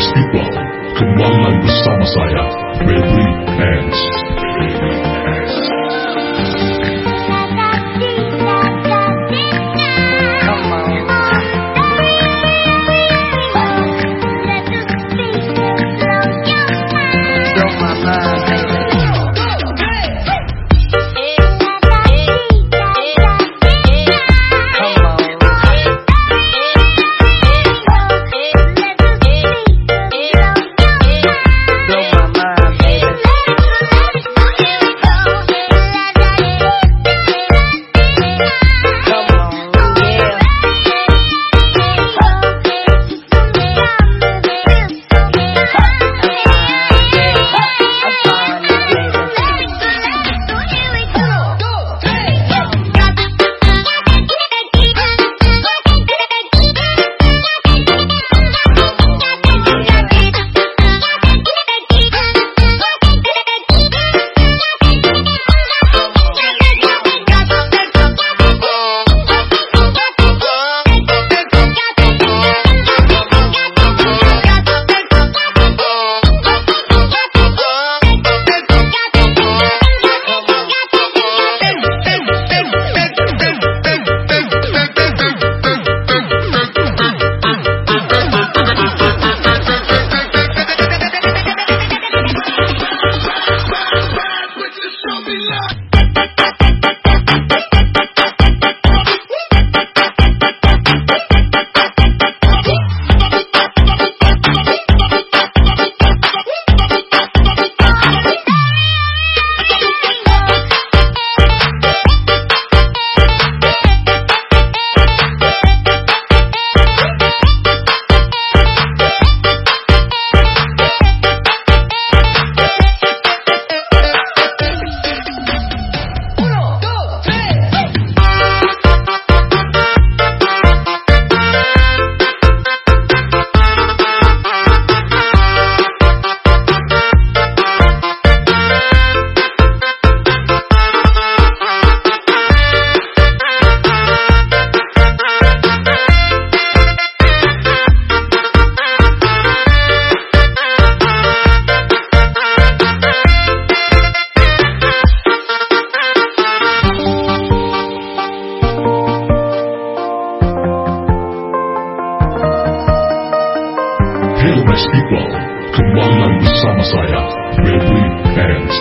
Best people, kembali bersama saya, Baby Ants. Flashback People Kembali bersama saya Baby Hands